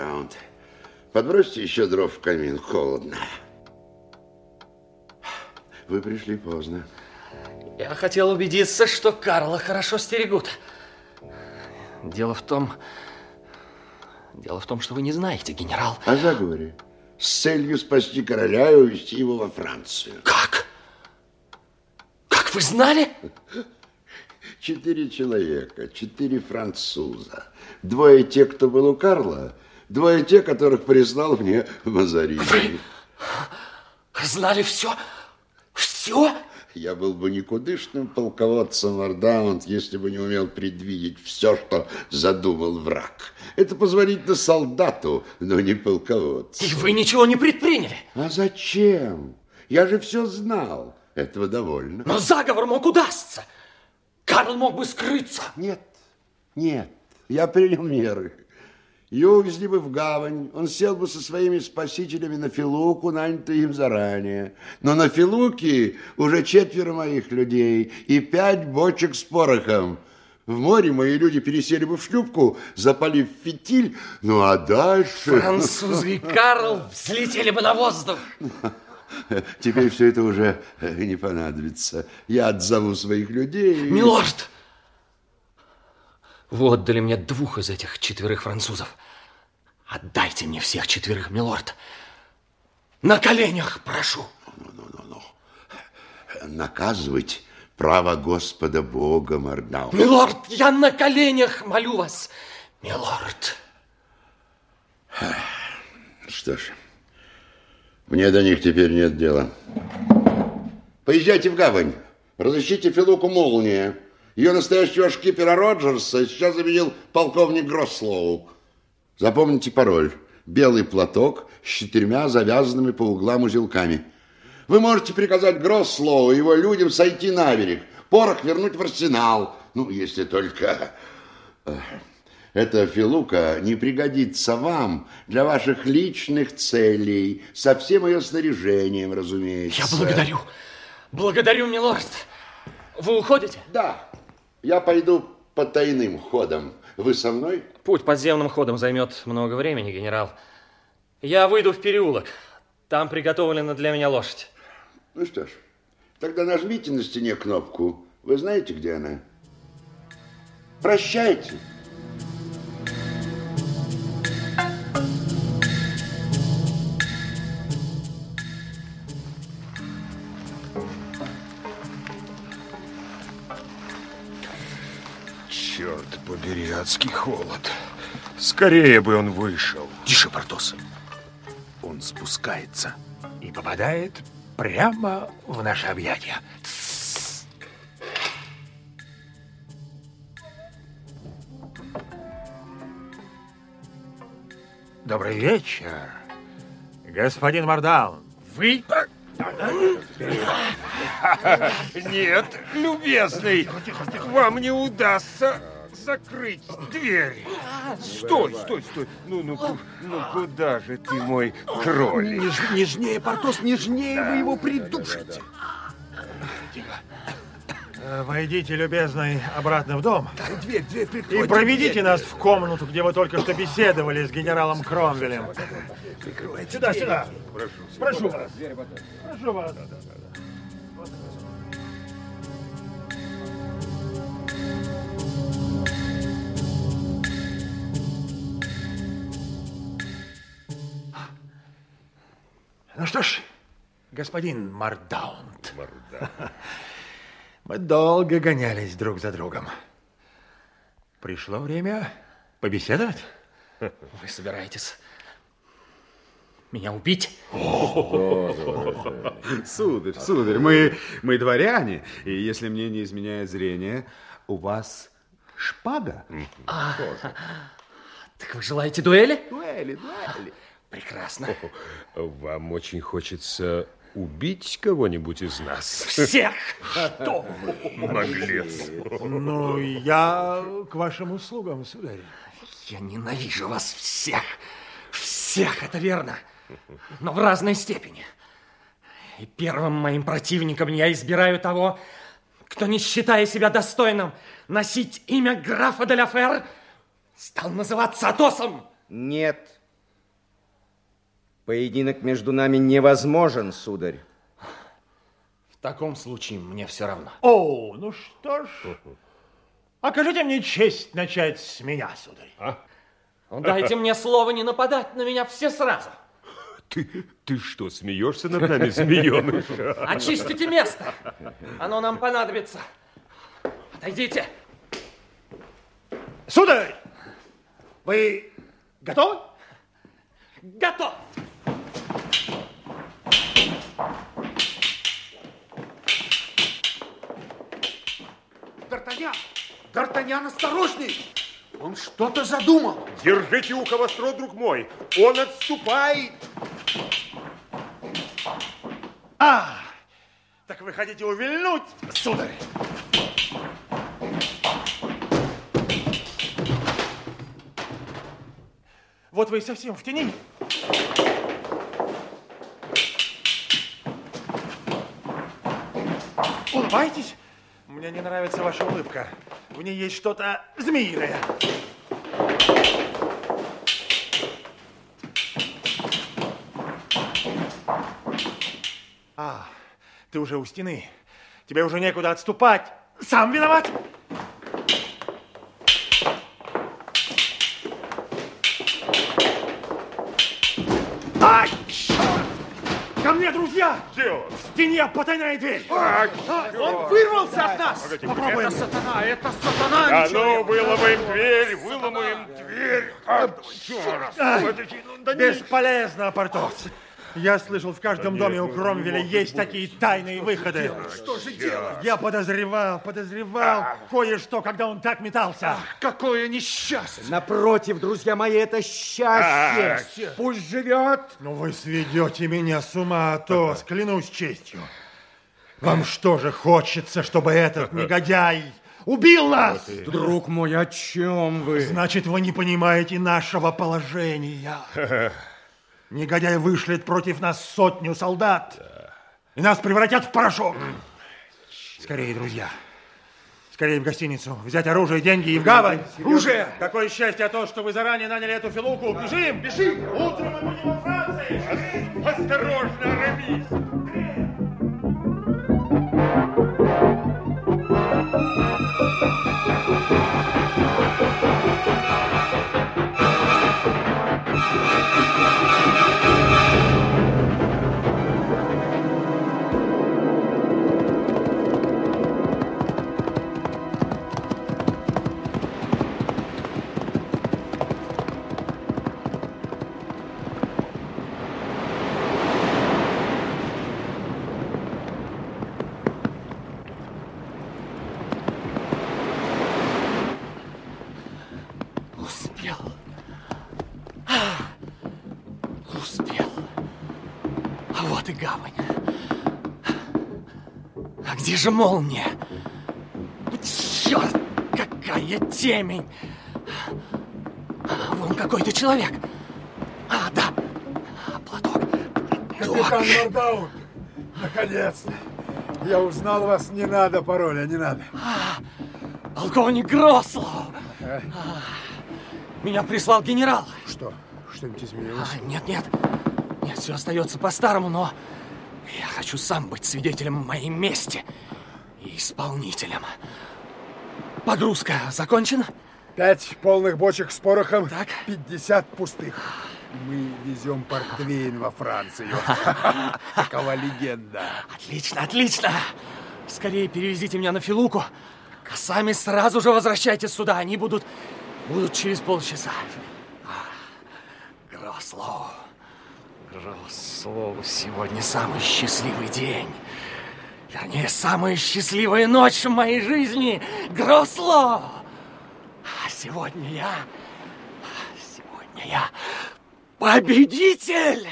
Мардаунт. Подбросьте еще дров в камин, холодно. Вы пришли поздно. Я хотел убедиться, что Карла хорошо стерегут. Дело в том... Дело в том, что вы не знаете, генерал. О заговоре. С целью спасти короля и увезти его во Францию. Как? Как вы знали? Четыре человека, четыре француза. Двое те, кто был у Карла, двое те, которых прислал мне Мазарини. Вы знали все? Все? Я был бы никудышным полководцем, Мардаунт, если бы не умел предвидеть все, что задумал враг. Это позволительно солдату, но не полководцу. И вы ничего не предприняли? А зачем? Я же все знал. Этого довольно. Но заговор мог удастся. Карл мог бы скрыться. Нет, нет, я принял меры. Ее увезли бы в гавань, он сел бы со своими спасителями на Филуку, нанятую им заранее. Но на Филуке уже четверо моих людей и пять бочек с порохом. В море мои люди пересели бы в шлюпку, запалив фитиль, ну а дальше... Французы и Карл взлетели бы на воздух. Теперь все это уже не понадобится. Я отзову своих людей. Милорд! Вы отдали мне двух из этих четверых французов. Отдайте мне всех четверых, милорд. На коленях прошу. Ну-ну-ну. Наказывать право Господа Бога, Мордау. Милорд, я на коленях молю вас. Милорд. Что ж, мне до них теперь нет дела. Поезжайте в гавань, разыщите Филуку Молния. Ее настоящего шкипера Роджерса сейчас заменил полковник Грослоу. Запомните пароль. Белый платок с четырьмя завязанными по углам узелками. Вы можете приказать Грослоу и его людям сойти на берег, порох вернуть в арсенал. Ну, если только... Э, эта филука не пригодится вам для ваших личных целей, со всем ее снаряжением, разумеется. Я благодарю. Благодарю, милорд. Вы уходите? Да. Я пойду по тайным ходам. Вы со мной? Путь подземным ходом займет много времени, генерал. Я выйду в переулок. Там приготовлена для меня лошадь. Ну что ж, тогда нажмите на стене кнопку. Вы знаете, где она? Прощайте. Адский холод. Скорее бы он вышел. Тише, Портос. Он спускается и попадает прямо в наше объятие. Добрый вечер, господин Мардаун. Вы... Нет, любезный, вам не удастся закрыть дверь. Стой, стой, стой. Ну, ну, ну куда же ты, мой кролик? Ниж- нежнее, Портос, нежнее вы его придушите. Э, Войдите, любезный, обратно в дом Дверь, дверь, и прикройте проведите дверь. нас в комнату, где вы только что беседовали с генералом Кромвелем. Прикройте Сюда, дверь. сюда. Прошу вас. Прошу вас. Ну что ж, господин Мардаунд. Мы долго гонялись друг за другом. Пришло время побеседовать. Вы собираетесь меня убить? Сударь, сударь, мы, мы дворяне, и если мне не изменяет зрение, у вас шпага? Так вы желаете дуэли? Дуэли, дуэли. Прекрасно. Вам очень хочется убить кого-нибудь из нас? Всех! Что? вы? Наглец. Ну, я к вашим услугам, сударь. Я ненавижу вас всех. Всех, это верно. Но в разной степени. И первым моим противником я избираю того, кто, не считая себя достойным носить имя графа де ла Фер, стал называться Атосом. Нет, Поединок между нами невозможен, сударь. В таком случае мне все равно. О, ну что ж. Окажите мне честь начать с меня, сударь. А? Ну, дайте мне слово не нападать на меня все сразу. Ты, ты что, смеешься над нами, змееныш? Очистите место. Оно нам понадобится. Отойдите. Сударь, вы готовы? Готов. Д'Артаньян! Д'Артаньян, осторожней! Он что-то задумал. Держите ухо востро, друг мой. Он отступает. А, так вы хотите увильнуть, сударь? Вот вы совсем в тени. Улыбайтесь. Мне не нравится ваша улыбка. В ней есть что-то змеиное. А, ты уже у стены. Тебе уже некуда отступать. Сам виноват. Стене потайная дверь. А, Он вырвался от нас. Попробуем. это сатана, это сатана. А ну, выломаем дверь, выломаем дверь. А, черт. Подожди, ну, да не- Бесполезно, Портос. Я слышал, в каждом Да доме у Кромвеля есть такие тайные выходы. Что же делать? Я подозревал, подозревал кое-что, когда он так метался. Какое несчастье! Напротив, друзья мои, это счастье. Пусть живет. Ну вы сведете меня с ума, Атос, клянусь честью. Вам что же хочется, чтобы этот негодяй убил нас? Друг мой, о чем вы? Значит, вы не понимаете нашего положения. Негодяй вышлет против нас сотню солдат. И нас превратят в порошок. Скорее, друзья. Скорее в гостиницу. Взять оружие, деньги и в гавань. Оружие! Какое счастье то, что вы заранее наняли эту филуку. Бежим, бежим! Утром мы будем во Франции. Осторожно, Арамис. И гавань. А где же молния? Черт, какая темень! А, Вон какой-то человек. А, да. А, Платок. Капитан Мордаун, наконец-то. Я узнал вас, не надо пароля, не надо. Полковник Грослов. А, Меня прислал генерал. Что, что-нибудь изменилось? А, Нет, нет. Нет, все остается по-старому, но я хочу сам быть свидетелем моей мести и исполнителем. Погрузка закончена? Пять полных бочек с порохом, Так. 50 пустых. Мы везем портвейн во Францию. Такова легенда. Отлично, отлично. Скорее перевезите меня на Филуку, а сами сразу же возвращайтесь сюда. Они будут, будут через полчаса. А, Грослоу, сегодня самый счастливый день. Вернее, самая счастливая ночь в моей жизни. Грослоу. А сегодня я... Сегодня я победитель!